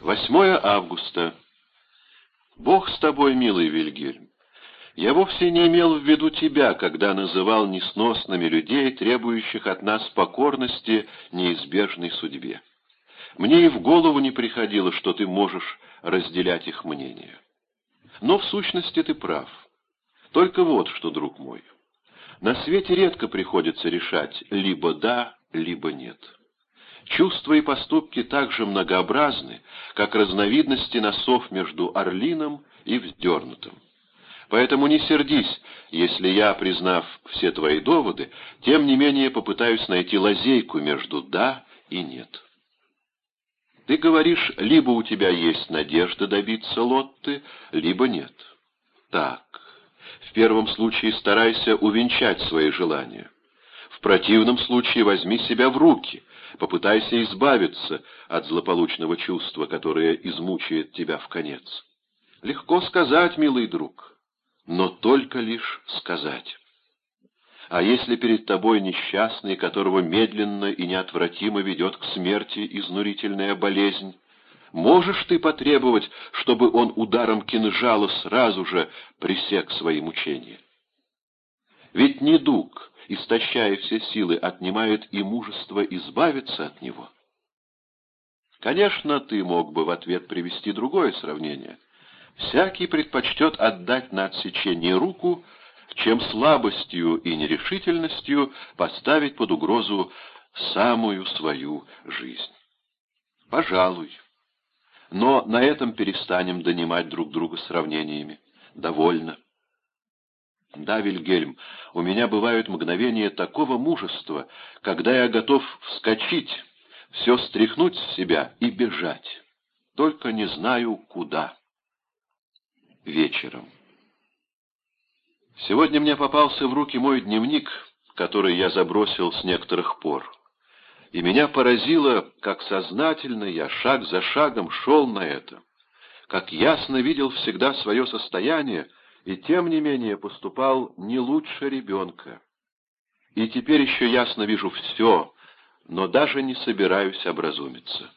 8 августа. Бог с тобой, милый Вильгельм. Я вовсе не имел в виду тебя, когда называл несносными людей, требующих от нас покорности неизбежной судьбе. Мне и в голову не приходило, что ты можешь разделять их мнение. Но в сущности ты прав. Только вот что, друг мой. На свете редко приходится решать либо да, либо нет. Чувства и поступки так же многообразны, как разновидности носов между орлином и вздернутым. Поэтому не сердись, если я, признав все твои доводы, тем не менее попытаюсь найти лазейку между «да» и «нет». Ты говоришь, либо у тебя есть надежда добиться Лотты, либо нет. Так, в первом случае старайся увенчать свои желания. В противном случае возьми себя в руки, попытайся избавиться от злополучного чувства, которое измучает тебя в конец. Легко сказать, милый друг, но только лишь сказать. А если перед тобой несчастный, которого медленно и неотвратимо ведет к смерти изнурительная болезнь, можешь ты потребовать, чтобы он ударом кинжала сразу же пресек свои мучения? Ведь недуг, истощая все силы, отнимает и мужество избавиться от него. Конечно, ты мог бы в ответ привести другое сравнение. Всякий предпочтет отдать на отсечение руку, чем слабостью и нерешительностью поставить под угрозу самую свою жизнь. Пожалуй. Но на этом перестанем донимать друг друга сравнениями. Довольно. Да, Вильгельм, у меня бывают мгновения такого мужества, когда я готов вскочить, все стряхнуть с себя и бежать. Только не знаю, куда. Вечером. Сегодня мне попался в руки мой дневник, который я забросил с некоторых пор. И меня поразило, как сознательно я шаг за шагом шел на это, как ясно видел всегда свое состояние, и тем не менее поступал не лучше ребенка. И теперь еще ясно вижу все, но даже не собираюсь образумиться.